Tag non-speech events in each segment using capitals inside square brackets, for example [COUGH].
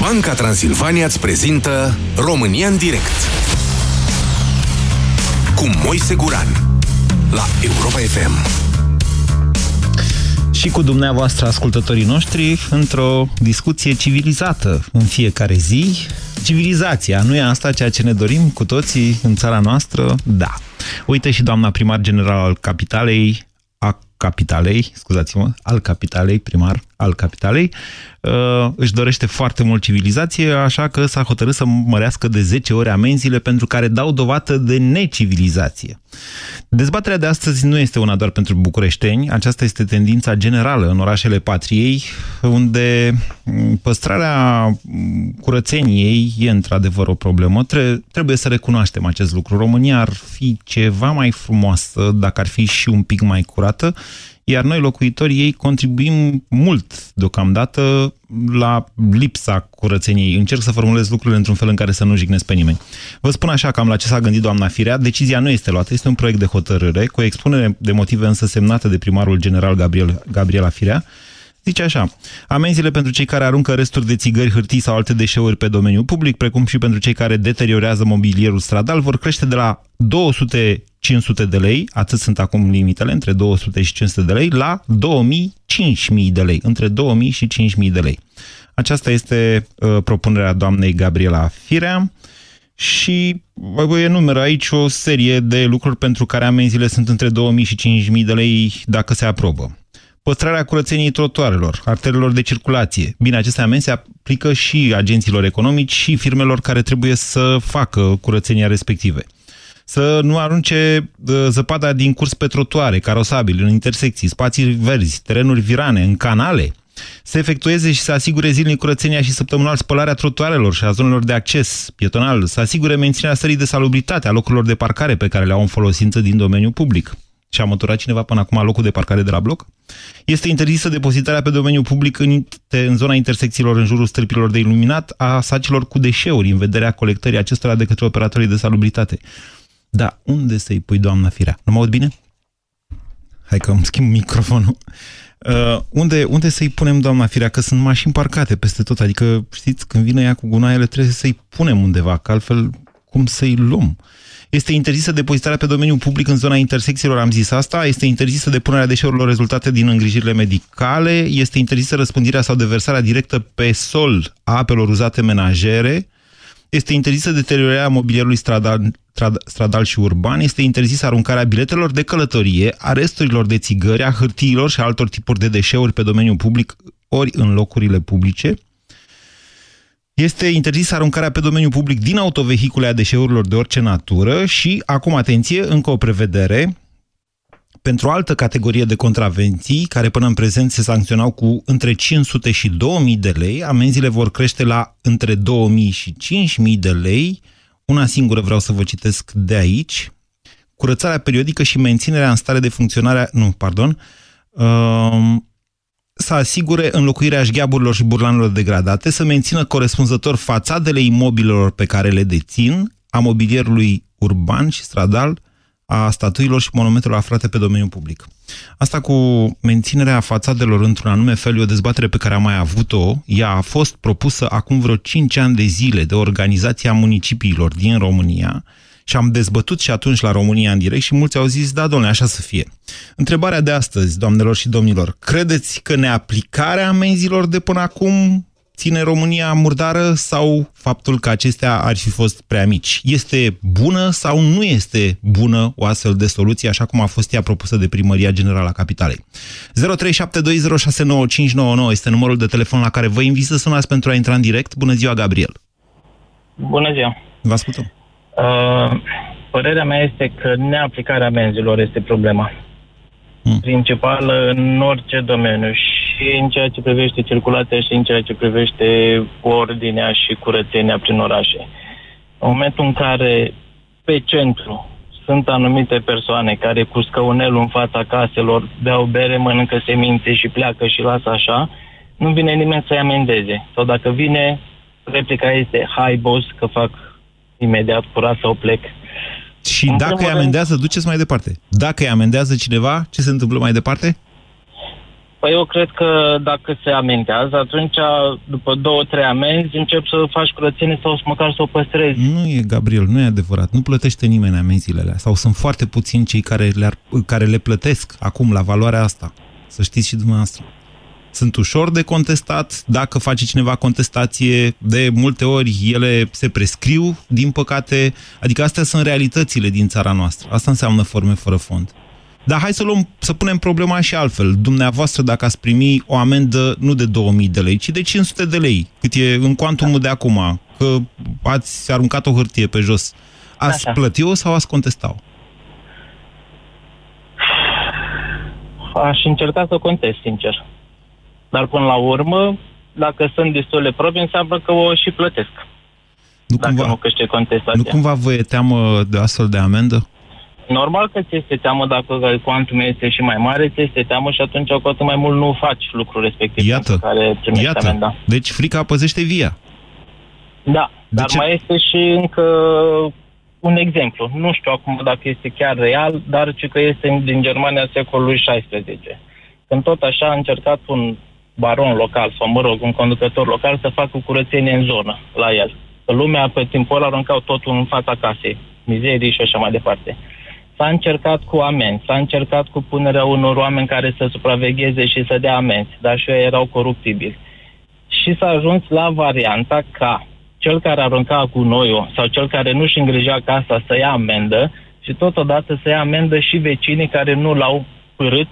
Banca Transilvania îți prezintă România în direct cu Moise Guran la Europa FM. Și cu dumneavoastră, ascultătorii noștri, într-o discuție civilizată în fiecare zi. Civilizația, nu e asta ceea ce ne dorim cu toții în țara noastră? Da. Uite și doamna primar general al Capitalei, a Capitalei, scuzați-mă, al Capitalei, primar al Capitalei, uh, își dorește foarte mult civilizație, așa că s-a hotărât să mărească de 10 ori amenziile pentru care dau dovadă de necivilizație. Dezbaterea de astăzi nu este una doar pentru bucureșteni, aceasta este tendința generală în orașele patriei, unde păstrarea curățeniei e într-adevăr o problemă. Trebuie să recunoaștem acest lucru. România ar fi ceva mai frumoasă dacă ar fi și un pic mai curată, iar noi, locuitorii ei, contribuim mult deocamdată la lipsa curățeniei. Încerc să formulez lucrurile într-un fel în care să nu jignesc pe nimeni. Vă spun așa cam la ce s-a gândit doamna Firea. Decizia nu este luată, este un proiect de hotărâre, cu o expunere de motive însă semnată de primarul general Gabriel, Gabriela Firea, Zice așa, amenziile pentru cei care aruncă resturi de țigări, hârtii sau alte deșeuri pe domeniul public, precum și pentru cei care deteriorează mobilierul stradal, vor crește de la 200 500 de lei, atât sunt acum limitele, între 200 și 500 de lei, la 2000 5000 de lei, între 2000 și 5000 de lei. Aceasta este uh, propunerea doamnei Gabriela Firea și vă enumeră aici o serie de lucruri pentru care amenziile sunt între 2000 și 5000 de lei dacă se aprobă păstrarea curățeniei trotuarelor, arterelor de circulație. Bine, aceste amenzi se aplică și agenților economici și firmelor care trebuie să facă curățenia respective. Să nu arunce ă, zăpada din curs pe trotuare, carosabili, în intersecții, spații verzi, terenuri virane, în canale, să efectueze și să asigure zilnic curățenia și săptămânal spălarea trotuarelor și a zonelor de acces pietonal, să asigure menținerea stării de salubritate a locurilor de parcare pe care le au în folosință din domeniul public și a măturat cineva până acum locul de parcare de la bloc? Este interzisă depozitarea pe domeniul public în, în zona intersecțiilor în jurul stâlpilor de iluminat a sacilor cu deșeuri în vederea colectării acestora de către operatorii de salubritate. Da, unde să-i pui, doamna Firea? Nu mă aud bine? Hai că îmi schimb microfonul. Uh, unde, unde să-i punem, doamna Firea? Că sunt mașini parcate peste tot. Adică, știți, când vine ea cu gunoaiele, trebuie să-i punem undeva, că altfel cum să-i luăm? Uh, este interzisă depozitarea pe domeniul public în zona intersecțiilor, am zis asta. Este interzisă depunerea deșeurilor rezultate din îngrijirile medicale. Este interzisă răspândirea sau deversarea directă pe sol a apelor uzate menajere. Este interzisă deteriorarea mobilierului stradal, stradal și urban. Este interzisă aruncarea biletelor de călătorie, a resturilor de țigări, a hârtiilor și altor tipuri de deșeuri pe domeniul public ori în locurile publice. Este interzisă aruncarea pe domeniul public din autovehicule a deșeurilor de orice natură și, acum atenție, încă o prevedere, pentru o altă categorie de contravenții, care până în prezent se sancționau cu între 500 și 2000 de lei, amenziile vor crește la între 2000 și 5000 de lei. Una singură vreau să vă citesc de aici. Curățarea periodică și menținerea în stare de funcționare... Nu, pardon. Uh, să asigure înlocuirea șgheaburilor și burlanelor degradate, să mențină corespunzător fațadele imobilelor pe care le dețin, a mobilierului urban și stradal, a statuilor și monumentelor aflate pe domeniul public. Asta cu menținerea fațadelor într-un anume fel e o dezbatere pe care am mai avut-o. Ea a fost propusă acum vreo 5 ani de zile de Organizația Municipiilor din România, și am dezbătut și atunci la România în direct și mulți au zis, da, domnule, așa să fie. Întrebarea de astăzi, doamnelor și domnilor, credeți că neaplicarea amenzilor de până acum ține România murdară sau faptul că acestea ar fi fost prea mici? Este bună sau nu este bună o astfel de soluție, așa cum a fost ea propusă de Primăria Generală a Capitalei? 0372069599 este numărul de telefon la care vă invit să sunați pentru a intra în direct. Bună ziua, Gabriel! Bună ziua! Vă ascultăm! Uh, părerea mea este că neaplicarea amenzilor este problema mm. principală în orice domeniu și în ceea ce privește circulația și în ceea ce privește ordinea și curățenia prin orașe. În momentul în care pe centru sunt anumite persoane care cu scăunelul în fața caselor beau bere, mănâncă semințe și pleacă și lasă așa, nu vine nimeni să-i amendeze. Sau dacă vine, replica este, hai boss, că fac imediat curat sau plec. Și în dacă îi amendează, duceți mai departe. Dacă îi amendează cineva, ce se întâmplă mai departe? Păi eu cred că dacă se amendează, atunci după două, trei amenzi încep să faci curățenie sau măcar să o păstrezi. Nu e, Gabriel, nu e adevărat. Nu plătește nimeni amenziile alea. Sau sunt foarte puțini cei care le, care le plătesc acum la valoarea asta. Să știți și dumneavoastră. Sunt ușor de contestat. Dacă face cineva contestație, de multe ori ele se prescriu, din păcate. Adică astea sunt realitățile din țara noastră. Asta înseamnă forme fără fond. Dar hai să, luăm, să punem problema și altfel. Dumneavoastră, dacă ați primi o amendă nu de 2000 de lei, ci de 500 de lei, cât e în cuantumul de acum, că ați aruncat o hârtie pe jos, ați Așa. plăti-o sau ați contesta-o? Aș încerca să contest, sincer. Dar până la urmă, dacă sunt destule probe, înseamnă că o și plătesc. Nu dacă cumva, nu câștig contestația. Nu cumva vă e teamă de astfel de amendă? Normal că ți este teamă dacă cuantum este și mai mare, ți este teamă și atunci cu atât mai mult nu faci lucrul respectiv iată, care iată. amenda. Deci frica păzește via. Da, de dar ce? mai este și încă un exemplu. Nu știu acum dacă este chiar real, dar ce că este din Germania secolului XVI. Când tot așa a încercat un baron local, sau mă rog, un conducător local să facă curățenie în zonă la el. Că lumea pe timpul ăla aruncau totul în fața casei, mizerii și așa mai departe. S-a încercat cu amenzi, s-a încercat cu punerea unor oameni care să supravegheze și să dea amenzi, dar și ei erau coruptibili. Și s-a ajuns la varianta ca cel care arunca cu noiul sau cel care nu-și îngrija casa să ia amendă și totodată să ia amendă și vecinii care nu l-au părât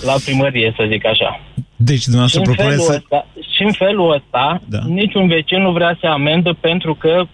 la primărie, să zic așa. Deci, dumneavoastră propuneți să... Ăsta, și în felul ăsta, da. niciun vecin nu vrea să amendă pentru că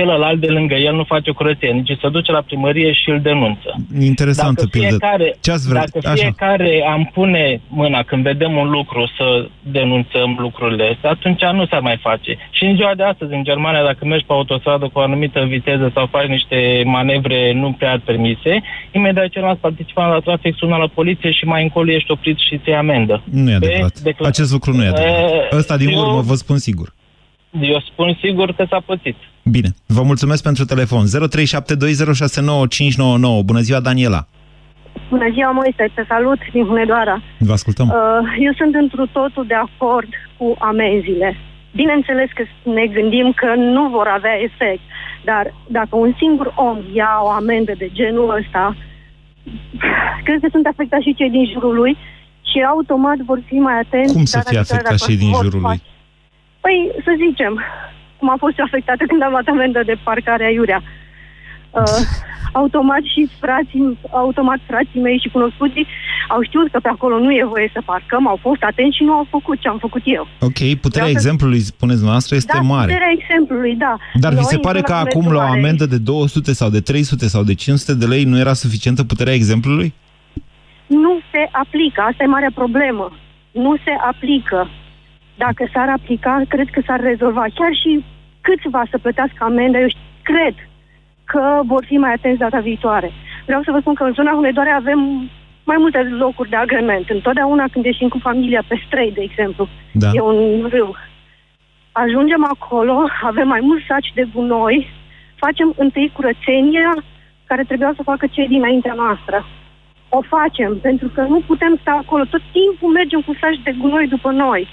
celălalt de lângă el nu face curățenie, ci se duce la primărie și îl denunță. Interesantă dacă fiecare, Ce ați vrea? Dacă fiecare Așa. am pune mâna când vedem un lucru să denunțăm lucrurile astea, atunci nu s-ar mai face. Și în ziua de astăzi, în Germania, dacă mergi pe autostradă cu o anumită viteză sau faci niște manevre nu prea permise, imediat celălalt participant la trafic sună la poliție și mai încolo ești oprit și ți amendă. Nu e adevărat. Declar... Acest lucru nu e adevărat. Ăsta din eu... urmă vă spun sigur. Eu spun sigur că s-a pățit. Bine. Vă mulțumesc pentru telefon. 0372069599. Bună ziua, Daniela. Bună ziua, Moise. Te salut din Hunedoara. Vă ascultăm. Uh, eu sunt întru totul de acord cu amenziile. Bineînțeles că ne gândim că nu vor avea efect, dar dacă un singur om ia o amendă de genul ăsta, cred că sunt afectați și cei din jurul lui și automat vor fi mai atenți. Cum să fie afectați cei din jurul lui? Păi, să zicem, cum am fost afectată când am luat amendă de parcare aiurea. Uh, automat și frații, automat frații mei și cunoscuții au știut că pe acolo nu e voie să parcăm, au fost atenți și nu au făcut ce am făcut eu. Ok, puterea Vreau exemplului, să... spuneți noastră, este da, mare. puterea exemplului, da. Dar Noi, vi se pare că acum la o amendă de 200 sau de 300 sau de 500 de lei nu era suficientă puterea exemplului? Nu se aplică, asta e marea problemă. Nu se aplică. Dacă s-ar aplica, cred că s-ar rezolva. Chiar și câțiva să plătească amendă, eu cred că vor fi mai atenți data viitoare. Vreau să vă spun că în zona Hunedoare avem mai multe locuri de agrement. Întotdeauna când ieșim cu familia pe străi, de exemplu, da. e un râu. Ajungem acolo, avem mai mulți saci de gunoi, facem întâi curățenia care trebuia să facă cei dinaintea noastră. O facem, pentru că nu putem sta acolo. Tot timpul mergem cu saci de gunoi după noi.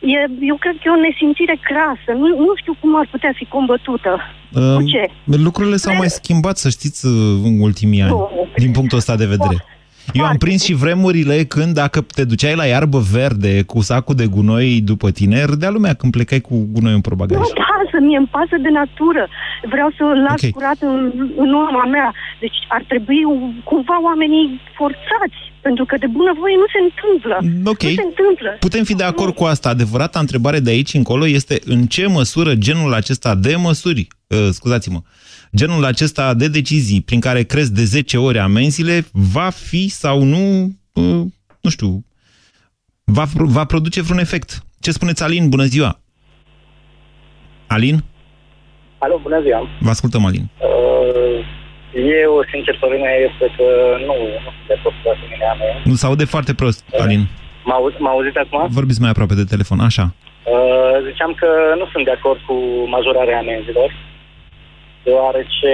E, eu cred că e o nesimțire crasă. Nu, nu știu cum ar putea fi combătută. Uh, Cu ce? Lucrurile s-au mai schimbat, să știți, în ultimii ani, nu. din punctul ăsta de vedere. Eu am prins și vremurile când dacă te duceai la iarbă verde cu sacul de gunoi după tine, râdea lumea când plecai cu gunoi în probagaj. Nu pasă, mie îmi pasă de natură. Vreau să las okay. curat în, în urma mea. Deci ar trebui cumva oamenii forțați pentru că de bunăvoie nu se întâmplă. Ok. Nu se întâmplă. Putem fi de acord cu asta. Adevărata întrebare de aici încolo este în ce măsură genul acesta de măsuri, uh, scuzați-mă, genul acesta de decizii prin care cresc de 10 ori amenziile va fi sau nu, uh, nu știu, va, va produce vreun efect. Ce spuneți, Alin? Bună ziua! Alin? Alo, bună ziua! Vă ascultăm, Alin. Uh eu, sincer, părerea mea este că nu, nu sunt de acord cu asemenea mea. Nu se aude foarte prost, Alin. M-a auzit acum? Vorbiți mai aproape de telefon, așa. Uh, ziceam că nu sunt de acord cu majorarea amenzilor, deoarece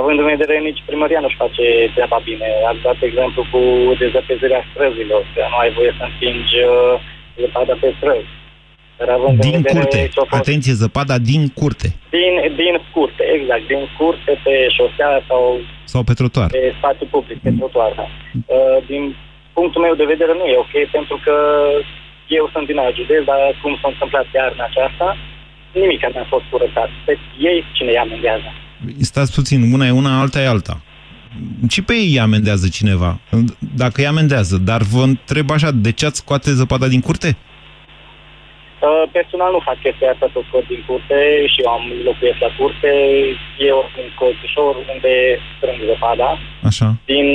având în vedere nici primăria nu-și face treaba bine. Ați dat exemplu cu dezăpezirea străzilor, că nu ai voie să împingi uh, zăpada pe străzi. Dar având din în vedere curte. ce a fost- Atenție, zăpada din curte. Din, din curte, exact, din curte pe șosea sau Sau pe trotuar. pe spațiu public, pe trotuar. da. Uh, Din punctul meu de vedere nu e ok, pentru că eu sunt din Argidez, dar cum s-a întâmplat iarna aceasta, nimic nu a fost curățat. Pe ei cine îi amendează? Stați puțin, una e una, alta e alta. Și pe ei îi amendează cineva. Dacă îi amendează, dar vă întreb așa, de ce ați scoate zăpada din curte? Uh, Personal nu fac chestia asta să o scot din curte și eu am locuiesc la curte, eu un colțișor unde strâng zăpada. Așa. Din,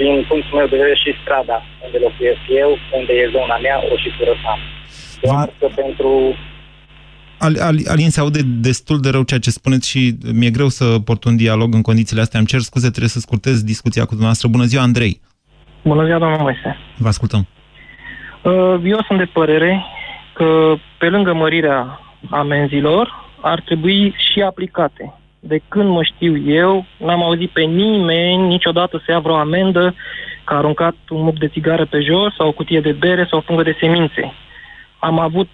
din punctul meu de vedere și strada unde locuiesc eu, unde e zona mea, o și curățam. Doar că pentru Al, Al, Alin, se aude destul de rău ceea ce spuneți și mi-e greu să port un dialog în condițiile astea. Îmi cer scuze, trebuie să scurtez discuția cu dumneavoastră. Bună ziua, Andrei! Bună ziua, domnul Moise. Vă ascultăm. Uh, Eu sunt de părere că pe lângă mărirea amenzilor ar trebui și aplicate. De când mă știu eu, n-am auzit pe nimeni niciodată să ia vreo amendă că a aruncat un muc de țigară pe jos sau o cutie de bere sau o pungă de semințe. Am avut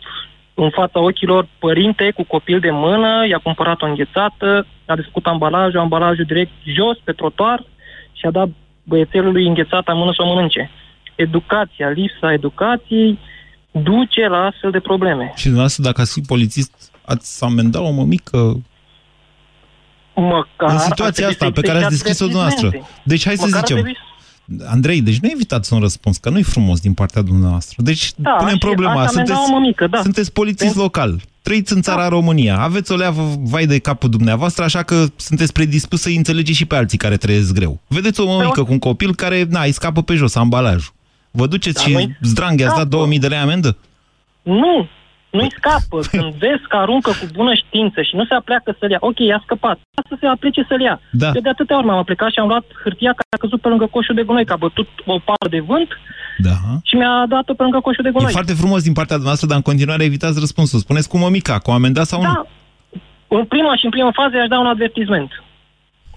în fața ochilor părinte cu copil de mână, i-a cumpărat o înghețată, a desfăcut ambalajul, ambalajul direct jos pe trotuar și a dat băiețelului înghețata în mână să o mănânce. Educația, lipsa educației duce la astfel de probleme. Și dumneavoastră, dacă ați fi polițist, ați amenda o mămică Măcar în ar situația trebui asta să pe care ați existe descris-o dumneavoastră. avertismente. Deci hai să Măcar ar zicem, trebui- Andrei, deci nu evitați un răspuns, că nu-i frumos din partea dumneavoastră. Deci Da, punem și problema. aș amenda Sunteți, o mămică, da. sunteți polițist Pentru- local, trăiți în țara România, aveți o leavă vai de capul dumneavoastră, așa că sunteți predispus să înțelegeți și pe alții care trăiesc greu. Vedeți o mămică cu un copil care, na, îi scapă pe jos ambalajul. Vă duceți Da, și nu-i zdrang, i-ați dat scapă. 2000 de lei amendă? Nu, nu-i scapă. Când vezi că aruncă cu bună știință și nu se apleacă să-l ia, ok, i-a scăpat. Să se aplece să-l ia. Da. Eu de atâtea ori m-am aplicat și am luat hârtia care a căzut pe lângă coșul de gunoi, că a bătut o pară de vânt Da. și mi-a dat-o pe lângă coșul de E gunoi. foarte frumos din partea dumneavoastră, dar în continuare evitați răspunsul. Spuneți cu mămica, cu amendat sau nu? Da. În prima și în prima fază i-aș da un avertisment.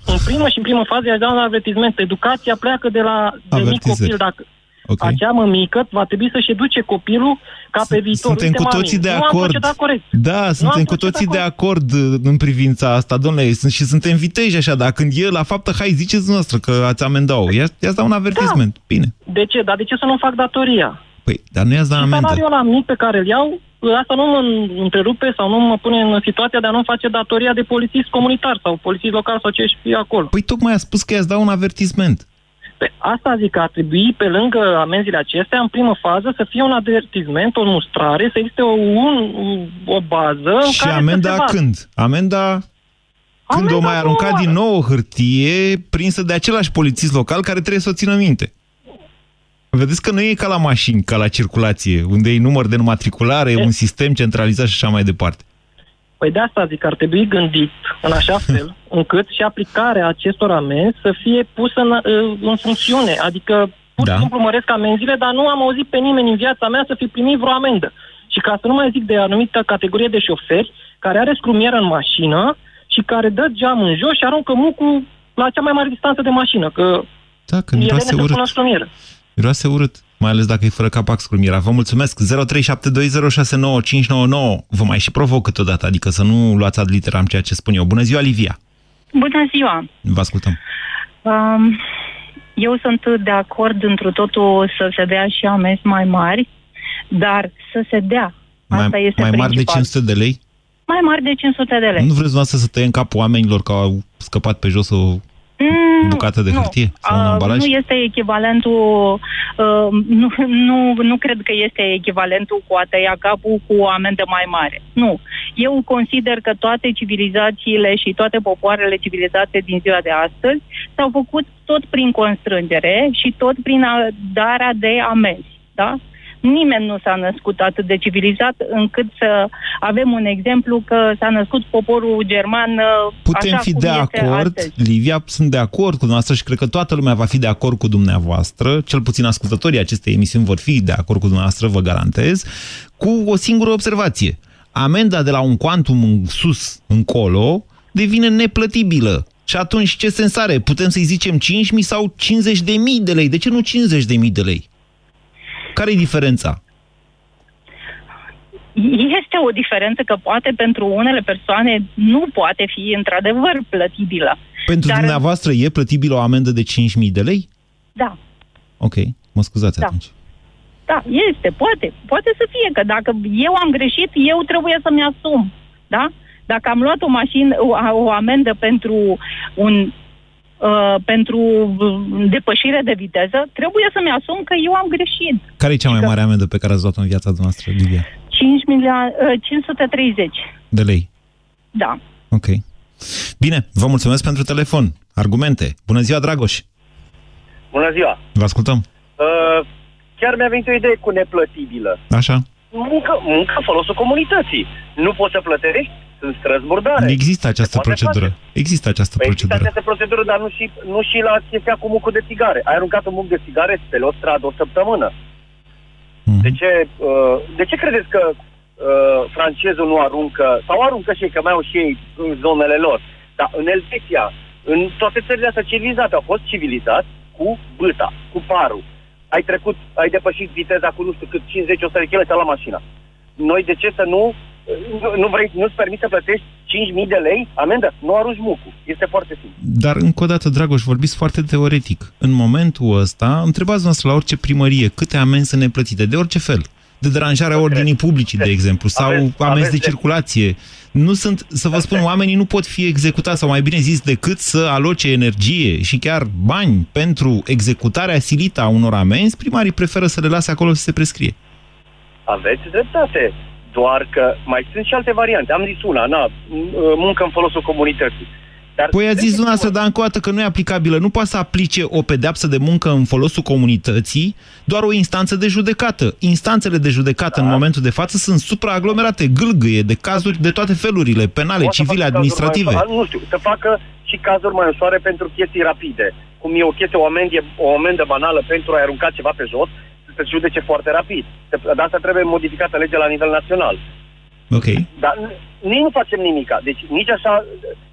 În prima și în prima fază i-aș da un avertisment. Educația pleacă de la de mic Avertizări. copil. Dacă Ok. acea mămică va trebui să-și educe copilul ca pe viitor. Suntem Uite, cu mami, toții de nu am acord. procedat corect. Da, suntem am cu procedat toții de corect. acord uh, în privința asta, domnule, sunt și suntem viteji așa, dar când e la faptă, hai, ziceți noastră că ați amendat-o. Ia- I-ați dat un avertisment. Da. Bine. De ce? Dar de ce să nu fac datoria? Păi, dar nu i-ați dat Și amendă. salariul ăla mic pe care îl iau, asta nu mă întrerupe sau nu mă pune în situația de a nu face datoria de polițist comunitar sau polițist local sau ce și fie acolo. Păi tocmai a spus că i-ați dat un avertisment. Pe asta zic că ar trebui, pe lângă amenziile acestea, în primă fază, să fie un avertisment, o mustrare, să existe o, un, o bază în și care să amenda se vadă. când? Amenda când Amenda o mai aruncat nouă. din nou o hârtie prinsă de același polițist local care trebuie să o țină minte. Vedeți că nu e ca la mașini, ca la circulație, unde e număr de înmatriculare, un sistem centralizat și așa mai departe. Păi de asta zic că ar trebui gândit în așa [LAUGHS] fel încât și aplicarea acestor amenzi să fie pusă în, în funcțiune. Adică pur și Da. simplu măresc amenziile, dar nu am auzit pe nimeni în viața mea să fi primit vreo amendă. Și ca să nu mai zic de anumită categorie de șoferi care are scrumieră în mașină și care dă geamul în jos și aruncă mucul la cea mai mare distanță de mașină, că Da, că ele miroase ne se pun la urât. scrumieră. Miroase urât, mai ales dacă e fără capac scrumiera. Vă mulțumesc. 0372069599. Vă mai și provoc câteodată, adică să nu luați ad literam ceea ce spun eu. Bună ziua, Livia. Bună ziua! Vă ascultăm. Um, eu sunt de acord întru totul să se dea și amenzi mai mari, dar să se dea. Asta mai este mai mari de principal. 500 de lei? Mai mari de 500 de lei. Nu vreți dumneavoastră să tăiem capul oamenilor că au scăpat pe jos o Mm, bucată de nu. hârtie sau un Uh, ambalaj? Nu este echivalentul, uh, nu, nu, nu cred că este echivalentul cu a tăia capul cu o amendă mai mare. Nu. Eu consider că toate civilizațiile și toate popoarele civilizate din ziua de astăzi s-au făcut tot prin constrângere și tot prin a- darea de amenzi. Da? Nimeni nu s-a născut atât de civilizat încât să avem un exemplu că s-a născut poporul german uh, Putem așa fi cum de este acord, astăzi. Livia, sunt de acord cu dumneavoastră și cred că toată lumea va fi de acord cu dumneavoastră, cel puțin ascultătorii acestei emisiuni vor fi de acord cu dumneavoastră, vă garantez, cu o singură observație. Amenda de la un quantum în sus încolo devine neplătibilă. Și atunci ce sens are? Putem să-i zicem 5.000 sau 50.000 de lei? De ce nu 50.000 de lei? Care e diferența? Este o diferență că poate pentru unele persoane nu poate fi într-adevăr plătibilă. Pentru Dar... dumneavoastră e plătibilă o amendă de 5.000 de lei? Da. Ok, mă scuzați da. atunci. Da, este, poate. Poate să fie că dacă eu am greșit, eu trebuie să-mi asum. Da? Dacă am luat o mașină, o, o amendă pentru un Uh, pentru depășire de viteză, trebuie să-mi asum că eu am greșit. Care e cea mai mare amendă pe care ați luat-o în viața noastră, Livia? 5 milioane, uh, 530. De lei? Da. Ok. Bine, vă mulțumesc pentru telefon. Argumente. Bună ziua, Dragoș! Bună ziua! Vă ascultăm. Uh, chiar mi-a venit o idee cu neplătibilă. Așa. Muncă, muncă folosul comunității. Nu poți să plătești, sunt străzi murdare. Există această procedură. Face. Există această păi procedură. Există această procedură, dar nu și, nu și la chestia cu mucul de țigare. Ai aruncat un muc de țigare pe o stradă o săptămână. Mm. De, ce, uh, de ce credeți că uh, francezul nu aruncă, sau aruncă și ei, că mai au și ei în zonele lor, dar în Elveția, în toate țările astea civilizate, au fost civilizați cu băta, cu parul. Ai trecut, ai depășit viteza cu nu știu cât, 50-100 de km la mașina. Noi de ce să nu nu, nu vrei, nu-ți permiți să plătești 5.000 de lei amendă? Nu arunci mucul. Este foarte simplu. Dar, încă o dată, Dragoș, vorbiți foarte teoretic. În momentul ăsta, întrebați noastră la orice primărie câte amenzi sunt neplătite, de orice fel. De deranjarea ordinii publice, de exemplu, sau aveți, amenzi aveți de circulație. Nu sunt, să vă spun, oamenii nu pot fi executați, sau mai bine zis, decât să aloce energie și chiar bani pentru executarea silită a unor amenzi, primarii preferă să le lase acolo să se prescrie. Aveți dreptate doar că mai sunt și alte variante. Am zis una, na, muncă în folosul comunității. Dar păi a zis dumneavoastră, dar încă o dată că nu e aplicabilă. Nu poate să aplice o pedeapsă de muncă în folosul comunității doar o instanță de judecată. Instanțele de judecată da. în momentul de față sunt supraaglomerate, gâlgâie de cazuri de toate felurile, penale, Poate civile, administrative. Mai, nu știu, să facă și cazuri mai ușoare pentru chestii rapide. Cum e o chestie, o amendă, o amendă banală pentru a arunca ceva pe jos, să se judece foarte rapid. De asta trebuie modificată legea la nivel național. Ok. Dar nici nu facem nimica. Deci nici așa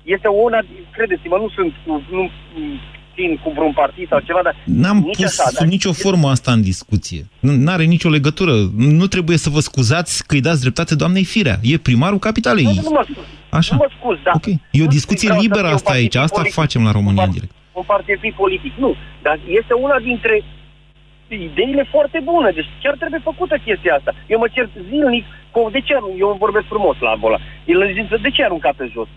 este una, credeți-mă, nu sunt cu, nu țin cu vreun partid sau ceva, dar N-am nici pus așa, dar nicio formă asta în discuție. Nu are nicio legătură. Nu trebuie să vă scuzați că îi dați dreptate doamnei Firea. E primarul capitalei. Nu, nu mă scuz. Așa. Nu mă scuz, da. Ok. E o discuție liberă asta aici. Asta politic, facem la România în direct. Un partid politic. Nu. Dar este una dintre ideile foarte bune. Deci chiar trebuie făcută chestia asta. Eu mă cer zilnic cu, de ce eu vorbesc frumos la bola. El îmi zice, de ce ai aruncat pe jos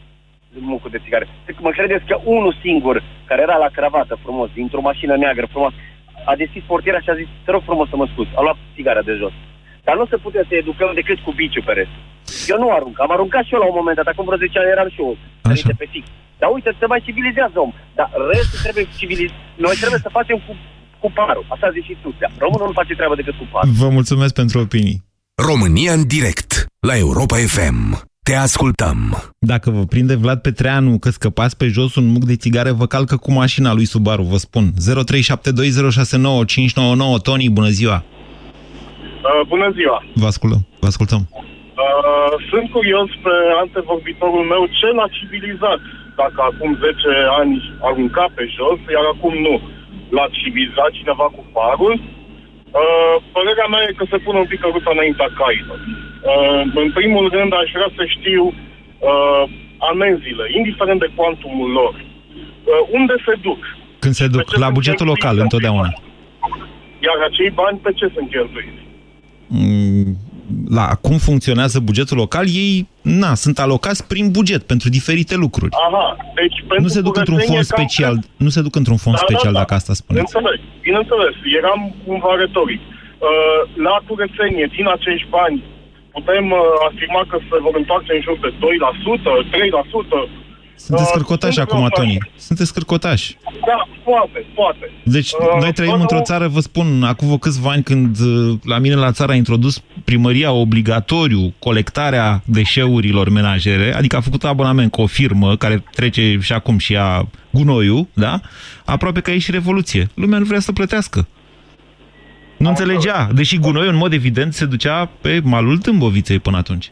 mucul de țigare? Mă credeți că unul singur, care era la cravată frumos, dintr-o mașină neagră frumos, a deschis portiera și a zis, te rog frumos să mă scuz, a luat țigara de jos. Dar nu se putea să educăm decât cu biciu pe rest. Eu nu arunc. Am aruncat și eu la un moment dat. Acum vreo 10 ani eram și eu. Așa. Pe fix. Dar uite, se mai civilizează om. Dar restul trebuie civiliz... Noi trebuie să facem cu cu parul. Așa zice și Tuția. Românul nu face treabă decât cu parul. Vă mulțumesc pentru opinii. România în direct, la Europa FM. Te ascultăm. Dacă vă prinde Vlad Petreanu că scăpați pe jos un muc de țigare, vă calcă cu mașina lui Subaru, vă spun. 0372069599 Tony, bună ziua! Uh, bună ziua! Vă ascultăm. Vă ascultăm. Uh, sunt curios pe antevorbitorul meu ce l-a civilizat dacă acum 10 ani arunca pe jos, iar acum nu l-a civilizat cineva cu farul. Uh, părerea mea e că se pune un pic căruța înaintea cailor. Uh, în primul rând, aș vrea să știu uh, amenziile, indiferent de cuantumul lor. Uh, unde se duc? Când se duc? La bugetul local, întotdeauna. Iar acei bani pe ce sunt cheltuiți? Mm, la cum funcționează bugetul local, ei na, sunt alocați prin buget pentru diferite lucruri. Aha, deci pentru nu se duc într-un fond special, cam... nu se duc într-un fond da, special da, da. dacă asta spuneți. Înțeleg, bineînțeles, eram cumva retoric. Uh, la curățenie, din acești bani, putem uh, afirma că se vor întoarce în jur de 2%, 3%, sunteți scârcotași acum, Toni. Sunteți scârcotași. Da, poate, poate. Deci, uh, noi trăim într-o țară, vă spun, acum câțiva ani când uh, la mine la țară a introdus primăria obligatoriu colectarea deșeurilor menajere, adică a făcut abonament cu o firmă care trece și acum și a gunoiul, da? Aproape că e și revoluție. Lumea nu vrea să plătească. Nu înțelegea, deși gunoiul, în mod evident, se ducea pe malul Tâmboviței până atunci. [LAUGHS]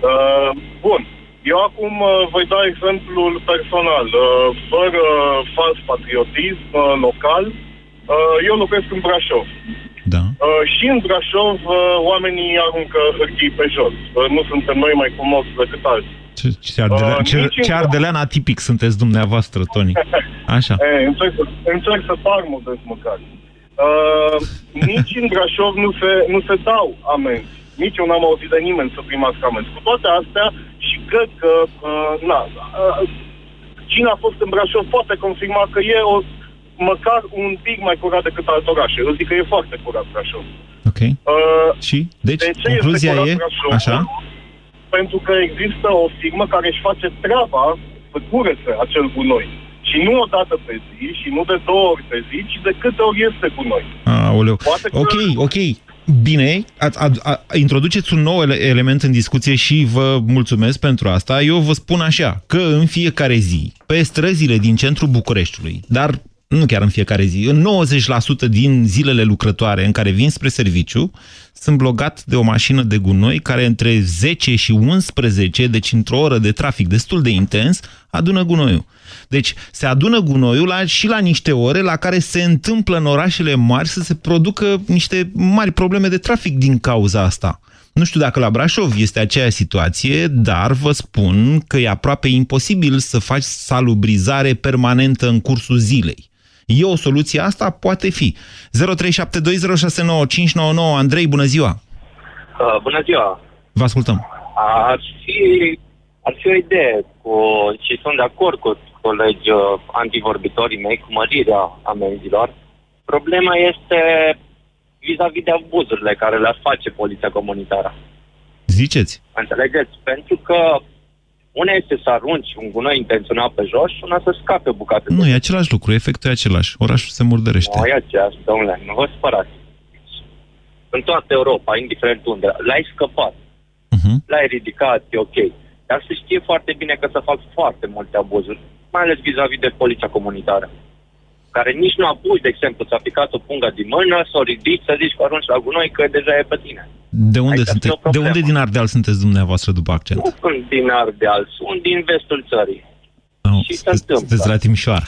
uh, bun. Eu acum uh, voi da exemplul personal. Uh, fără fals patriotism uh, local, uh, eu locuiesc în Brașov. Da. Uh, și în Brașov uh, oamenii aruncă hârtii pe jos. Uh, nu suntem noi mai frumoși decât alții. Ce, ce, ardelean, Uh, ce, nici în- ce ardelean atipic sunteți dumneavoastră, Toni. [LAUGHS] Așa. E, încerc, să, încerc să par modest măcar. Uh, nici în Brașov nu se, nu se dau amenzi. Nici eu n-am auzit de nimeni să primească amenzi. Cu toate astea, și cred că, uh, na, uh, cine a fost în Brașov poate confirma că e o, măcar un pic mai curat decât alte orașe. Eu zic că e foarte curat Brașov. Ok. Uh, Și? Deci, de ce concluzia este e... curat Brașov? Așa? Pentru că există o firmă care își face treaba să curețe acel gunoi. Și nu o dată pe zi, și nu de două ori pe zi, ci de câte ori este gunoi. Aoleu. Poate că- Ok, ok. Bine, a, a, a, introduceți un nou ele- element în discuție și vă mulțumesc pentru asta. Eu vă spun așa, că în fiecare zi, pe străzile din centrul Bucureștiului, dar nu chiar în fiecare zi, în 90% din zilele lucrătoare în care vin spre serviciu, sunt blocat de o mașină de gunoi care între 10 și 11, deci într-o oră de trafic destul de intens, adună gunoiul. Deci se adună gunoiul la, și la niște ore la care se întâmplă în orașele mari să se producă niște mari probleme de trafic din cauza asta. Nu știu dacă la Brașov este aceeași situație, dar vă spun că e aproape imposibil să faci salubrizare permanentă în cursul zilei. E o soluție asta? Poate fi. 0372069599 Andrei, bună ziua! Uh, bună ziua! Vă ascultăm. Ar fi, ar fi o idee cu, și sunt de acord cu colegi uh, antivorbitorii mei cu mărirea amenzilor. Problema este vis-a-vis de abuzurile care le-ar face poliția comunitară. Ziceți? Înțelegeți? Pentru că una este să arunci un gunoi intenționat pe jos și una să scape o bucată Nu, de e același lucru, efectul e același. Orașul se murdărește. Nu, e aceeași, domnule, nu vă spărați. În toată Europa, indiferent unde, l-ai scăpat. Uh-huh. L-ai ridicat, e ok. Dar se știe foarte bine că se fac foarte multe abuzuri, mai ales vis-a-vis de poliția comunitară. Care nici nu apuci, de exemplu, ți-a picat o pungă din mână, să o ridici, să zici că arunci la gunoi, că deja e pe tine. De unde, Aici ar fi sunte, o de problemă. unde din Ardeal sunteți dumneavoastră după accent? Nu sunt din Ardeal, sunt din vestul țării. Nu, și se sunteți- întâmplă. sunteți la Timișoara.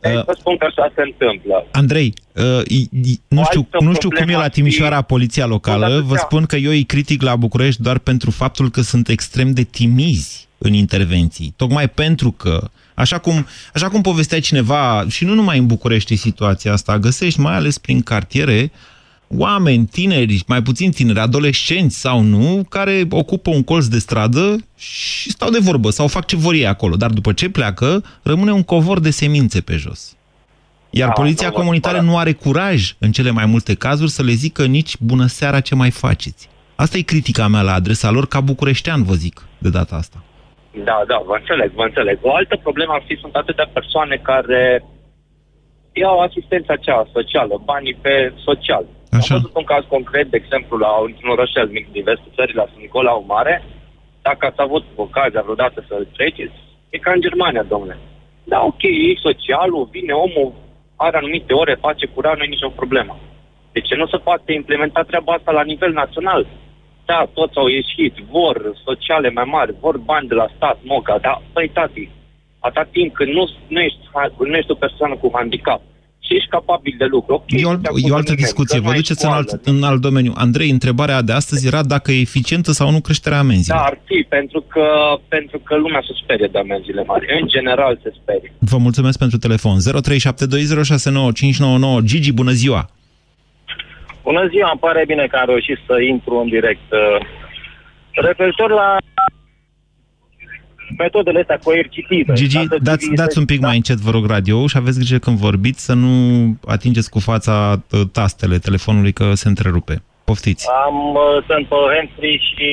Deci Uh, vă spun că așa se întâmplă. Andrei, uh, i- i- nu, O știu, altă nu știu cum e problemă la ar fi- Timișoara poliția locală. Tot Vă atâtea. spun că eu îi critic la București doar pentru faptul că sunt extrem de timizi în intervenții. Tocmai pentru că, așa cum, așa cum povestea cineva, și nu numai în București e situația asta, găsești mai ales prin cartiere oameni tineri, mai puțin tineri, adolescenți sau nu, care ocupă un colț de stradă și stau de vorbă sau fac ce vor ei acolo. Dar după ce pleacă, rămâne un covor de semințe pe jos. Iar Da, poliția nu vă comunitară supărați. nu are curaj, în cele mai multe cazuri, să le zică nici bună seara ce mai faceți. Asta e critica mea la adresa lor, ca bucureștean, vă zic, de data asta. Da, da, vă înțeleg, vă înțeleg. O altă problemă ar fi, sunt atâtea persoane care iau asistența aceea socială, banii pe social. Așa. Am văzut un caz concret, de exemplu, la un un orășel mic din vestul țării, la Sfânt Nicolau Mare. Dacă ați avut ocazia vreodată să treceți, e ca în Germania, domnule. Da, ok, e socialul, vine omul, are anumite ore, face curat, nu e nicio problemă. De ce nu se poate implementa treaba asta la nivel național? Da, toți au ieșit, vor sociale mai mari, vor bani de la stat, moca, dar, băi, tati, atâta timp când nu, nu, ești, nu ești o persoană cu handicap și ești capabil de lucru, ok, E o, nu te acuză e o altă nimeni, discuție. că Vă nu ai duceți în alt, școală. în alt domeniu. Andrei, întrebarea de astăzi era dacă e eficientă sau nu creșterea Da, amenzilor. ar fi, pentru că, pentru că lumea se sperie de amenziile mari. În general se sperie. Vă mulțumesc pentru telefon. 0372069599. Gigi, bună ziua! Bună ziua, îmi pare bine că am reușit să intru în direct. Uh, Referitor la metodele astea coercitive. Gigi, ca să dați, civilizezi- dați un pic mai încet, vă rog, radio și aveți grijă când vorbiți să nu atingeți cu fața uh, tastele telefonului că se întrerupe. Poftiți. Am, uh, sunt pe hands și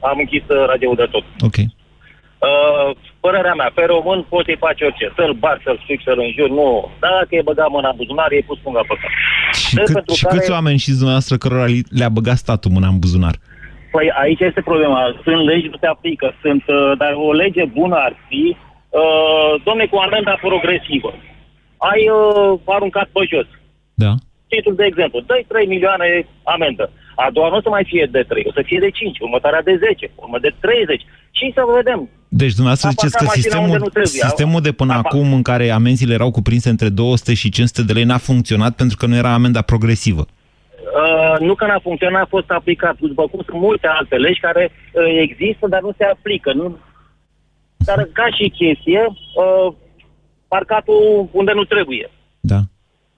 am închis uh, radio-ul de tot. Ok. Uh, părerea mea, pe român poți să-i faci orice. Să-l bagi, să-l strici, să-l înjuri, nu. Dacă e băgat mâna în buzunar, e pus punga pe cap. Și, Deci cât, pentru și care- câți oameni știți dumneavoastră cărora li- le-a băgat statul mâna în buzunar? Păi aici este problema. Sunt legi, nu se aplică. Sunt, uh, dar o lege bună ar fi, uh, domne, cu amenda progresivă. Ai uh, aruncat pe jos. Da. Titlul de exemplu, dai 3 milioane amendă. A doua nu o să mai fie de 3, o să fie de 5, următoarea de 10, urmă de 30 și să vedem. Deci dumneavoastră ziceți că sistemul, sistemul de până Apa. acum în care amenziile erau cuprinse între 200 și 500 de lei n-a funcționat pentru că nu era amenda progresivă. Uh, nu că n-a funcționat, a fost aplicat. După cum sunt multe alte legi care uh, există, dar nu se aplică. Nu... Dar ca și chestie, uh, parcatul unde nu trebuie. Da.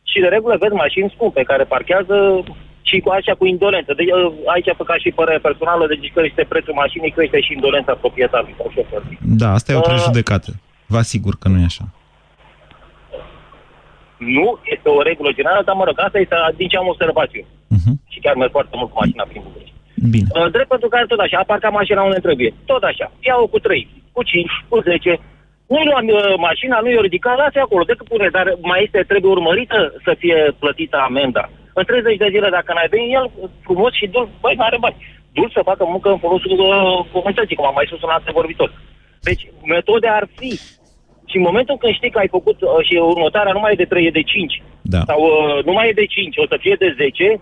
Și de regulă vezi mașini scumpe care parchează și cu așa cu indolență. Deci, aici, ca și părere personală, deci crește prețul mașinii, crește și indolența proprietarului sau șoferului. Da, asta e o prejudecată. Vă asigur că nu e așa. Nu este o regulă generală, dar mă rog, asta este din ce am observat eu. Uh-huh. Și chiar merg foarte mult cu mașina prin București. Bine. Uh, drept pentru care tot așa, a parcat mașina unde trebuie. Tot așa. Iau cu 3, cu 5, cu 10, nu luam uh, mașina, nu i-o ridicat, lasă acolo, decât pune, dar mai este, trebuie urmărită să fie plătită amenda. În 30 de zile, dacă n-ai venit, el frumos și dul, băi, nu are bani. Dul să facă muncă în folosul uh, comunității, cum am mai spus un alt vorbitor. Deci, metode ar fi. Și în momentul când știi că ai făcut uh, și următoarea nu mai e de 3, e de 5, da. sau uh, nu mai e de 5, o să fie de 10,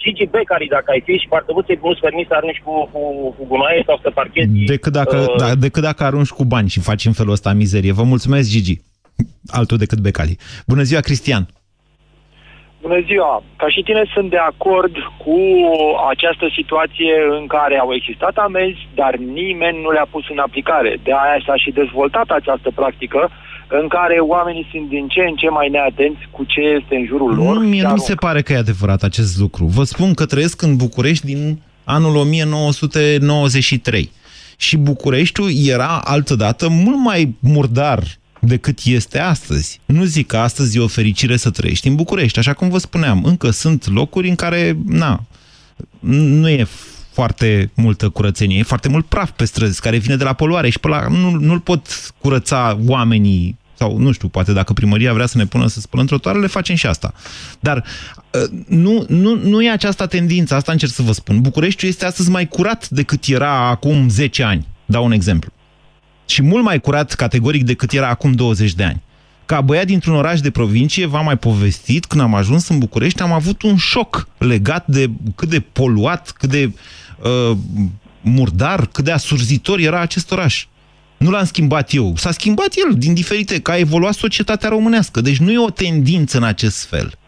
Gigi Becari, dacă ai fi și parcă nu-ți permis să arunci cu, cu, cu gunoaie sau să parchezi... Decât dacă, uh, da, decât dacă arunci cu bani și faci în felul ăsta mizerie. Vă mulțumesc, Gigi. Altul decât Becali. Bună ziua, Cristian! Bună ziua! Ca și tine sunt de acord cu această situație în care au existat amenzi, dar nimeni nu le-a pus în aplicare. De aia s-a și dezvoltat această practică în care oamenii sunt din ce în ce mai neatenți cu ce este în jurul lor. Nu, mie nu se pare că e adevărat acest lucru. Vă spun că trăiesc în București din anul 1993. Și Bucureștiul era altădată mult mai murdar decât este astăzi. Nu zic că astăzi e o fericire să trăiești în București, așa cum vă spuneam. Încă sunt locuri în care, na, nu e foarte multă curățenie, e foarte mult praf pe străzi care vine de la poluare și pe la, nu, nu-l pot curăța oamenii sau nu știu, poate dacă primăria vrea să ne pună să spălăm trotuarele, facem și asta. Dar ă, nu, nu, nu e această tendință, asta încerc să vă spun. Bucureștiul este astăzi mai curat decât era acum 10 ani. Dau un exemplu. Și mult mai curat categoric decât era acum 20 de ani. Ca băiat dintr-un oraș de provincie, v-am mai povestit, când am ajuns în București, am avut un șoc legat de cât de poluat, cât de uh, murdar, cât de asurzitor era acest oraș. Nu l-am schimbat eu. S-a schimbat el din diferite, că a evoluat societatea românească. Deci nu e o tendință în acest fel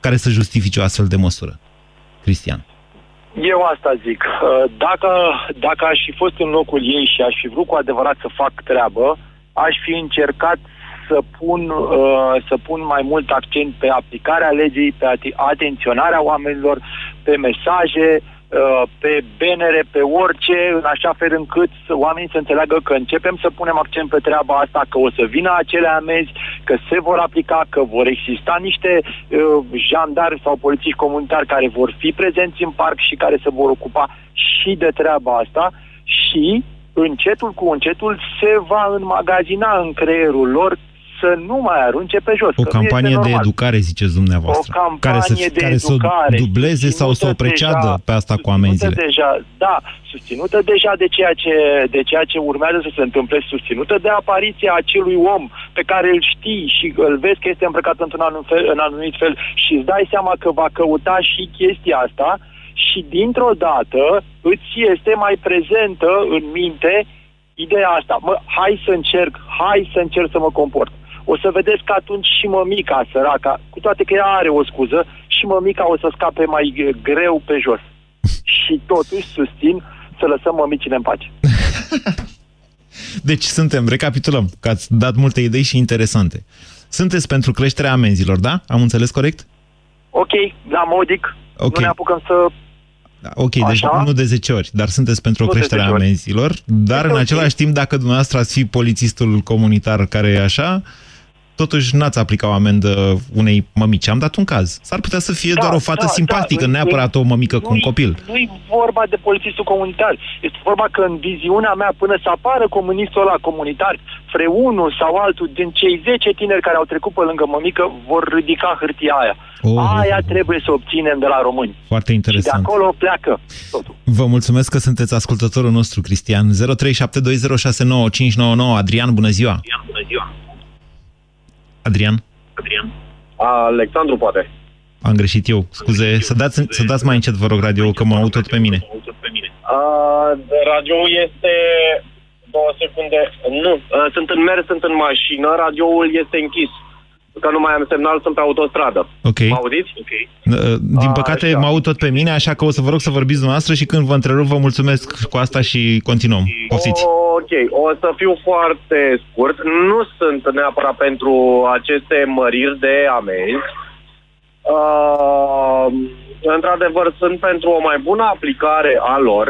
care să justifice o astfel de măsură. Cristian. Eu asta zic. Uh, dacă, dacă aș fi fost în locul ei și aș fi vrut cu adevărat să fac treabă, aș fi încercat să pun, uh, să pun mai mult accent pe aplicarea legii, pe atenționarea oamenilor, pe mesaje, Uh, pe benere, pe orice, în așa fel încât oamenii să înțeleagă că începem să punem accent pe treaba asta, că o să vină acele amenzi, că se vor aplica, că vor exista niște uh, jandari sau polițiști comunitari care vor fi prezenți în parc și care se vor ocupa și de treaba asta și încetul cu încetul se va înmagazina în creierul lor să nu mai arunce pe jos. O campanie de educare, ziceți dumneavoastră. O campanie care să, de care educare. Să o dubleze sau să o preceadă deja, pe asta cu amenziile. Deja, da, susținută deja de ceea, ce, de ceea ce urmează să se întâmple, susținută de apariția acelui om pe care îl știi și îl vezi că este îmbrăcat într-un anumit fel, în anumit fel și îți dai seama că va căuta și chestia asta și dintr-o dată îți este mai prezentă în minte ideea asta. Mă, hai să încerc, hai să încerc să mă comport o să vedeți că atunci și mămica săraca, cu toate că ea are o scuză, și mămica o să scape mai greu pe jos. [LAUGHS] și totuși susțin să lăsăm mămicile în pace. [LAUGHS] deci suntem, recapitulăm, că ați dat multe idei și interesante. Sunteți pentru creșterea amenzilor, da? Am înțeles corect? Ok, la modic. Okay. Nu ne apucăm să da, ok, deci Așa? deci nu de 10 ori, dar sunteți pentru o creștere a amenzilor, dar în același timp, dacă dumneavoastră ați fi polițistul comunitar care e așa, totuși n-ați aplicat o amendă unei mămici. Am dat un caz. S-ar putea să fie da, doar o fată da, simpatică, da, neapărat o mămică cu un copil. Nu-i vorba de polițistul comunitar. Este vorba că în viziunea mea, până să apară comunistul ăla comunitar, freunul sau altul din cei 10 tineri care au trecut pe lângă mămică vor ridica hârtia aia. Oh, aia oh, trebuie să obținem de la români. Foarte interesant. Și de acolo pleacă totul. Vă mulțumesc că sunteți ascultătorul nostru, Cristian. 0372069599. Adrian, bună ziua! Adrian, bună ziua! Adrian? Adrian. Alexandru, poate. am greșit eu. Scuze, să dați, să dați mai încet, vă rog, radio, că mă aud tot pe mine. Uh, radioul este... Două secunde. Nu, uh, sunt în mers, sunt în mașină, radioul este închis. Că nu mai am semnal, sunt pe autostradă. Ok. Mă auziți? Ok. Din păcate, mă aud tot pe mine, așa că o să vă rog să vorbiți dumneavoastră și când vă întrerup, vă mulțumesc cu asta și continuăm. Poftiți. Ok, o să fiu foarte scurt. Nu sunt neapărat pentru aceste măriri de amenzi. Uh, într-adevăr, sunt pentru o mai bună aplicare a lor.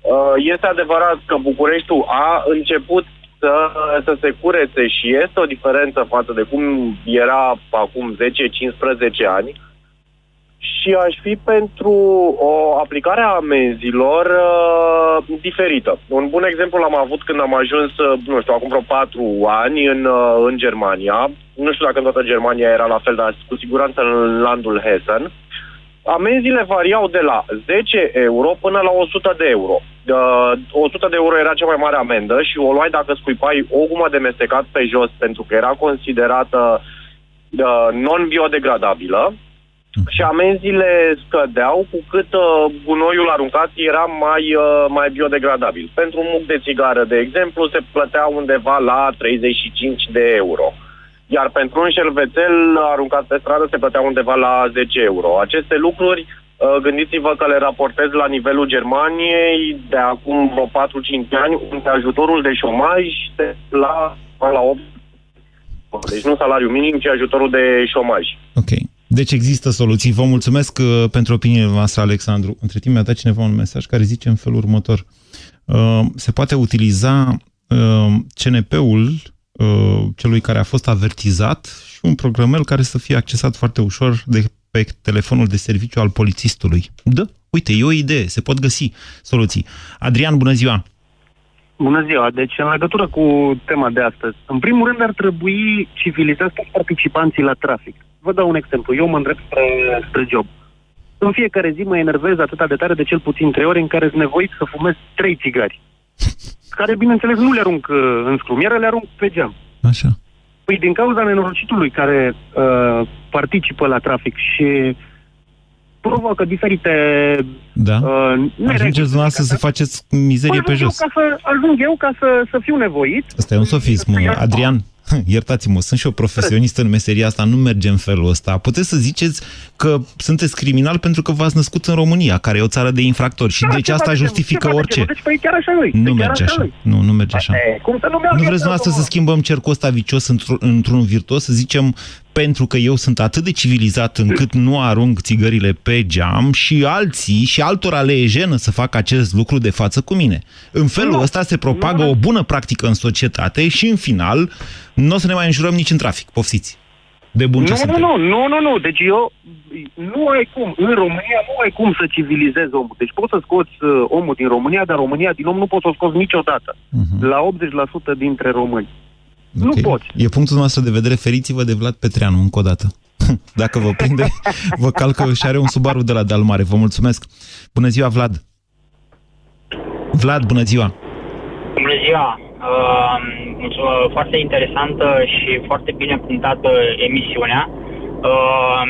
Uh, este adevărat că Bucureștiul a început să, să se curețe și este o diferență față de cum era acum 10-15 ani și aș fi pentru o aplicare a amenzilor uh, diferită. Un bun exemplu l-am avut când am ajuns, uh, nu știu, acum vreo patru ani în, uh, în Germania. Nu știu dacă în toată Germania era la fel, dar cu siguranță în landul Hessen. Amenziile variau de la 10 euro până la 100 de euro. Uh, 100 de euro era cea mai mare amendă și o luai dacă scuipai o gumă de mestecat pe jos pentru că era considerată uh, non-biodegradabilă și amenziile scădeau cu cât uh, gunoiul aruncat era mai, uh, mai biodegradabil. Pentru un muc de țigară, de exemplu, se plătea undeva la 35 de euro. Iar pentru un șervețel aruncat pe stradă se plătea undeva la 10 euro. Aceste lucruri, uh, gândiți-vă că le raportez la nivelul Germaniei de acum vreo 4-5 ani, unde ajutorul de șomaj se la, la 8 deci nu salariu minim, ci ajutorul de șomaj. Ok. Deci există soluții. Vă mulțumesc uh, pentru opiniile voastre, Alexandru. Între timp mi-a dat cineva un mesaj care zice în felul următor. Uh, se poate utiliza uh, CNP-ul celui care a fost avertizat și un programel care să fie accesat foarte ușor de pe telefonul de serviciu al polițistului. Da, uite, e o idee, se pot găsi soluții. Adrian, bună ziua! Bună ziua! Deci, în legătură cu tema de astăzi, în primul rând ar trebui civilizați toți participanții la trafic. Vă dau un exemplu. Eu mă îndrept spre, spre job. În fiecare zi mă enervez atât de tare de cel puțin trei ore în care sunt nevoit să fumez trei țigari. Care, bineînțeles, nu le arunc uh, în scrumiere, le arunc pe geam. Așa. Păi din cauza nenorocitului care uh, participă la trafic și provoacă diferite... Da? Uh, Ajungeți dumneavoastră să faceți mizerie păi pe jos. Eu ca să, ajung eu ca să, să fiu nevoit. Asta e un sofism, Adrian. [LAUGHS] iertați-mă, sunt și eu profesionist în meseria asta, nu merge în felul ăsta. Puteți să ziceți că sunteți criminal pentru că v-ați născut în România, care e o țară de infractori și da, deci asta justifică orice. Deci, păi chiar așa Nu păi merge așa. Nu, nu merge așa. Cum să nu, nu vreți dumneavoastră să schimbăm cercul ăsta vicios într-un virtuos, să zicem pentru că eu sunt atât de civilizat încât nu arunc țigările pe geam și alții și altora le e jenă să facă acest lucru de față cu mine. În felul ăsta se propagă o bună practică în societate și în final nu o să ne mai înjurăm nici în trafic. Poftiți! De bun ce nu, nu, nu, nu, nu, nu. Deci eu nu ai cum. În România nu ai cum să civilizezi omul. Deci poți să scoți uh, omul din România, dar România din om nu poți să o scoți niciodată. Uh-huh. La 80% dintre români. Okay. Nu poți. E punctul nostru de vedere. Feriți-vă de Vlad Petreanu încă o dată. [LAUGHS] Dacă vă prinde, vă calcă și are un Subaru de la Dalmare. Vă mulțumesc. Bună ziua, Vlad. Vlad, bună ziua. Bună ziua. Uh, foarte interesantă și foarte bine punctată emisiunea. Uh,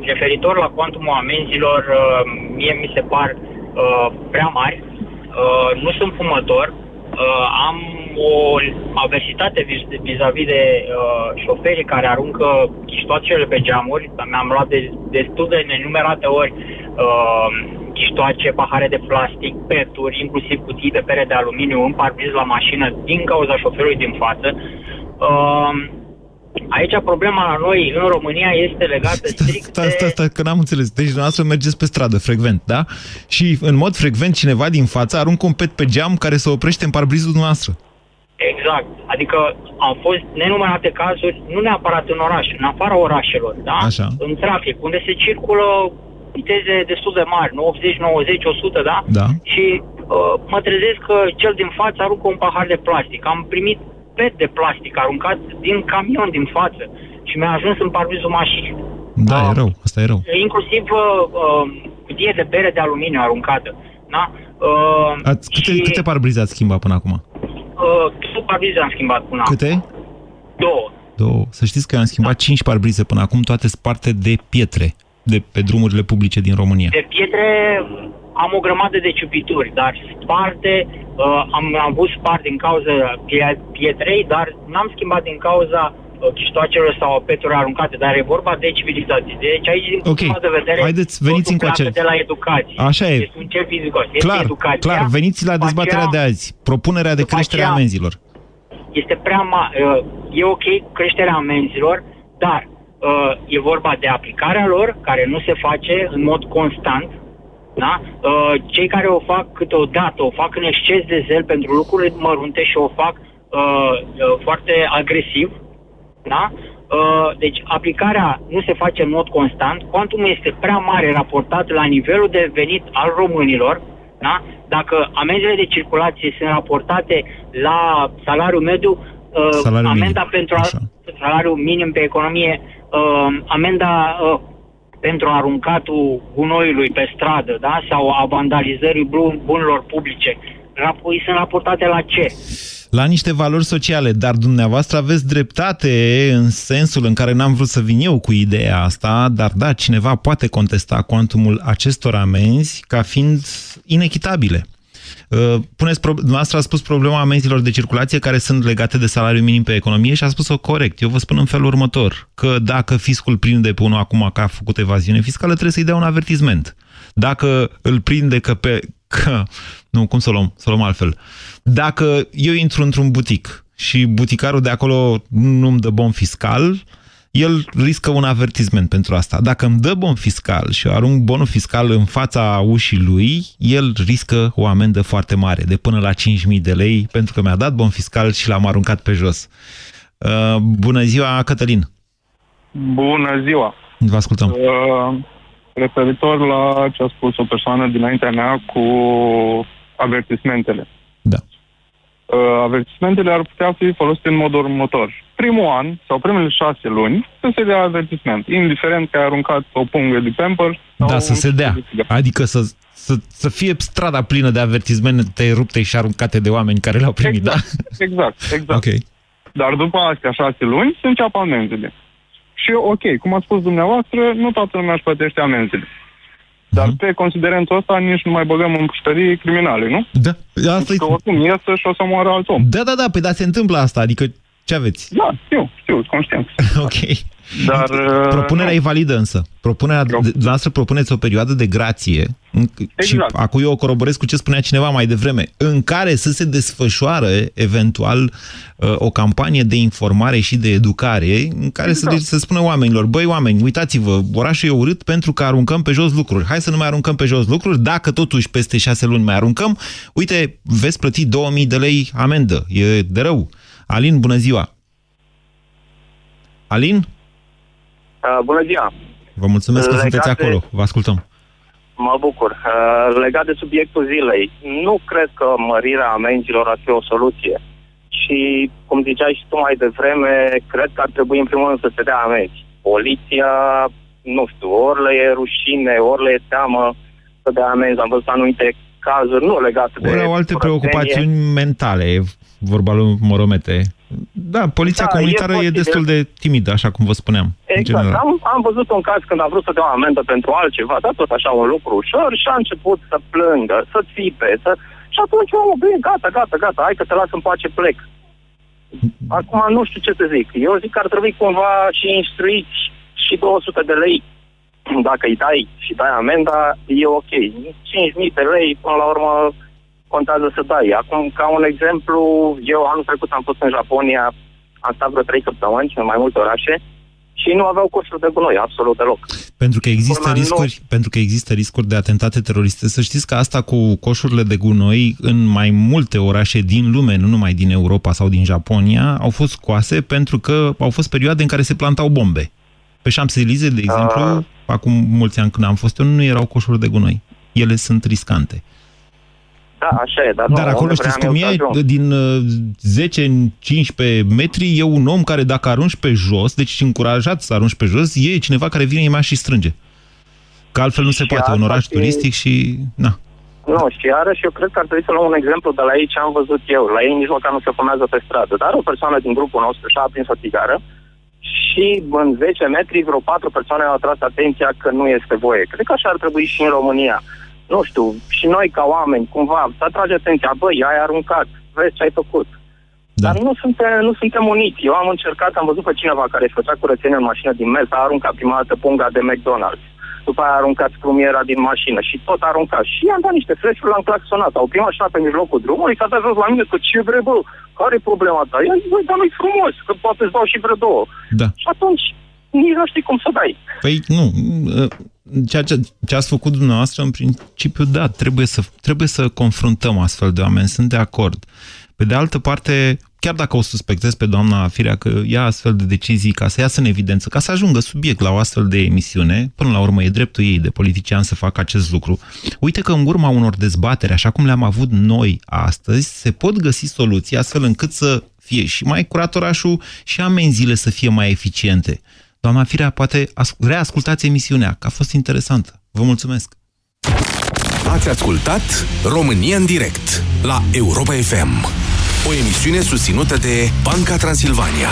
referitor la cuantumul amenzilor, uh, mie mi se par uh, prea mari. Uh, nu sunt fumător, uh, am o aversitate vis-a-vis de uh, șoferii care aruncă chiștoacele pe geamuri. Mi-am luat de, destul de nenumerate ori uh, chiștoace, pahare de plastic, peturi, inclusiv cutii de pere de aluminiu în parbriz la mașină din cauza șoferului din față. Uh, Aici problema la noi, în România, este legată strict stai, stai, stai, că n-am înțeles. Deci dumneavoastră mergeți pe stradă frecvent, da? Și în mod frecvent cineva din față aruncă un pet pe geam care se oprește în parbrizul dumneavoastră. Exact. Adică au fost nenumărate cazuri, nu neapărat în oraș, în afara orașelor, da? Așa. În trafic, unde se circulă viteze destul de mari, 80, 90, 100, da? Da. Și uh, mă trezesc că cel din față aruncă un pahar de plastic. Am primit pet de plastic aruncat din camion din față și mi-a ajuns în parvizul mașinii. Da, uh, e rău, asta e rău. Inclusiv uh, cutie de pere de aluminiu aruncată. Da? Uh, ați, câte, și... câte parbrize ați schimbat până acum? Uh, două parbrize am schimbat până Câte? acum. Două. Două. Să știți că am schimbat da. cinci parbrize până acum, toate sparte de pietre. De pe drumurile publice din România? De pietre am o grămadă de ciupituri, dar sparte, uh, am am avut spart din cauza pie- pietrei, dar n-am schimbat din cauza uh, chiștoacelor sau petrolul aruncate, dar e vorba de civilizație. Deci aici, din Ok. punctul meu de vedere, Haideți, veniți totul încoace. pleacă de la educație. Așa e. Este un cel fizicos. Este Clar, educația. clar, veniți la După dezbaterea de aceea, azi. Propunerea de după creștere a aceea- amenzilor. este prea ma- uh, e ok creșterea amenzilor, dar uh, e vorba de aplicarea lor, care nu se face în mod constant. Da? Uh, cei care o fac câteodată, o fac în exces de zel pentru lucruri mărunte și o fac uh, uh, foarte agresiv. Da? Uh, deci aplicarea nu se face în mod constant, cuantumul este prea mare raportat la nivelul de venit al românilor, da? dacă amenziile de circulație sunt raportate la salariul mediu, uh, Salariul amenda minim, pentru a, salariul minim pe economie, uh, amenda uh, pentru aruncatul gunoiului pe stradă da? sau a vandalizării bun- bunurilor publice, rap- sunt raportate la ce? La niște valori sociale, dar dumneavoastră aveți dreptate în sensul în care n-am vrut să vin eu cu ideea asta, dar da, cineva poate contesta cuantumul acestor amenzi ca fiind inechitabile. Uh, Puneți, pro- dumneavoastră a spus problema amenzilor de circulație care sunt legate de salariul minim pe economie și a spus-o corect. Eu vă spun în felul următor, că dacă fiscul prinde pe unul acum că a făcut evaziune fiscală, trebuie să-i dea un avertisment. Dacă îl prinde că pe... Că, nu, cum să o luăm? Să o luăm altfel. Dacă eu intru într-un butic și buticarul de acolo nu-mi dă bon fiscal, el riscă un avertisment pentru asta. Dacă îmi dă bon fiscal și eu arunc bonul fiscal în fața ușii lui, el riscă o amendă foarte mare, de până la 5.000 de lei, pentru că mi-a dat bon fiscal și l-am aruncat pe jos. Uh, bună ziua, Cătălin! Bună ziua! Vă ascultăm. Uh, referitor la ce a spus o persoană dinaintea mea cu avertismentele. Da. Uh, avertismentele ar putea fi folosite în modul următor. Primul an sau primele șase luni să se dea avertisment, indiferent că ai aruncat o pungă de pamper sau Da, să un se dea. de țigară. Adică să, să, să fie strada plină de avertismente rupte și aruncate de oameni care le-au primit, da? Exact, exact. Ok. Dar după astea șase luni se înceapă amenzile. Și ok, cum ați spus dumneavoastră, nu toată lumea își plătește amenzile. Dar Mhm. pe considerentul ăsta nici nu mai băgăm în puștării criminale, nu? Da. Asta că oricum iasă și o să moară alt om. Da, da, da, păi da, se întâmplă asta, adică ce aveți? Da, știu, știu, conștient. [LAUGHS] ok. Dar... uh, Propunerea e validă însă. Propunerea, de- dumneavoastră propuneți o perioadă de grație în- și Exact. acum eu o coroboresc cu ce spunea cineva mai devreme, în care să se desfășoară eventual uh, o campanie de informare și de educare în care să, Exact. le- să spună oamenilor, băi oameni, uitați-vă, orașul e urât pentru că aruncăm pe jos lucruri. Hai să nu mai aruncăm pe jos lucruri, dacă totuși peste șase luni mai aruncăm, uite, veți plăti 2000 de lei amendă, e de rău. Alin, bună ziua! Alin? Uh, bună ziua! Vă mulțumesc că Legat sunteți de- acolo. Vă ascultăm. Mă bucur. Uh, legat de subiectul zilei, nu cred că mărirea amenzilor ar fi o soluție. Și, cum ziceai și tu mai devreme, cred că ar trebui în primul rând să se dea amenzi. Poliția, nu știu, ori le e rușine, ori le e teamă să dea amenzi. Am văzut anumite cazuri, nu legate de... Ori au alte curățenie. preocupațiuni mentale, e vorba lui Moromete. Da, poliția Da, e comunitară e, posibil. destul de timidă, așa cum vă spuneam. în Exact. general. Am, am văzut un caz când a vrut să dea o amendă pentru altceva, dar tot așa un lucru ușor și a început să plângă, să țipe, să... Și atunci omul, bine, gata, gata, gata, hai că te las în pace, plec. Acum nu știu ce să zic. Eu zic că ar trebui cumva și instruiți și 200 de lei. Dacă îi dai și dai amenda, e ok. 5.000 de lei, până la urmă, contează să dai. Acum, ca un exemplu, eu anul trecut am fost în Japonia, am stat vreo 3 săptămâni în mai multe orașe și nu aveau coșuri de gunoi, absolut deloc. Pentru că există Urmă, nu- riscuri, pentru că există riscuri de atentate teroriste. Să știți că asta cu coșurile de gunoi în mai multe orașe din lume, nu numai din Europa sau din Japonia, au fost scoase pentru că au fost perioade în care se plantau bombe. Pe Champs-Élysées, de exemplu, Ah. acum mulți ani când am fost eu, nu erau coșuri de gunoi. Ele sunt riscante. Da, așa e, dar, Dar nu, acolo unde știți vreau cum eu să e? ajung. Din uh, 10 în 15 metri e un om care dacă arunci pe jos, deci încurajat să arunci pe jos, e cineva care vine imea și strânge. Că altfel nu se Și poate. Un asta oraș și- turistic și... Na. Nu, și iarăși eu cred că ar trebui să luăm un exemplu de la ei ce am văzut eu. La ei nici măcar nu se fumează pe stradă, dar o persoană din grupul nostru și-a aprins o țigară și în 10 metri vreo patru persoane au atras atenția că nu este voie. Cred că așa ar trebui și în România. Nu știu, și noi ca oameni, cumva, să atrage atenția, băi, ai aruncat, vezi ce ai făcut. Da. Dar nu suntem, nu suntem uniți. Eu am încercat, am văzut pe cineva care își făcea curățenie în mașină din mers, a aruncat prima dată punga de McDonald's. După aia a aruncat scrumiera din mașină și tot a aruncat. Și i-am dat niște flash l-am claxonat. Au prima așa pe mijlocul drumului, s-a dat jos la mine, că ce vrei, bă, care e problema ta? I-am zis, băi, dar nu-i frumos, că poate îți dau și vreo două. Da. Și atunci, nici nu știi cum să dai. Păi nu, ceea ce, ce ați făcut dumneavoastră, în principiu, da, trebuie să, trebuie să confruntăm astfel de oameni, sunt de acord. Pe de altă parte, chiar dacă o suspectez pe doamna Firea că ia astfel de decizii ca să iasă în evidență, ca să ajungă subiect la o astfel de emisiune, până la urmă e dreptul ei de politician să facă acest lucru. Uite că în urma unor dezbatere, așa cum le-am avut noi astăzi, se pot găsi soluții astfel încât să fie și mai curat orașul și amenziile să fie mai eficiente. Doamna Firea, poate reascultați emisiunea, că a fost interesantă. Vă mulțumesc! Ați ascultat România în direct la Europa FM, o emisiune susținută de Banca Transilvania.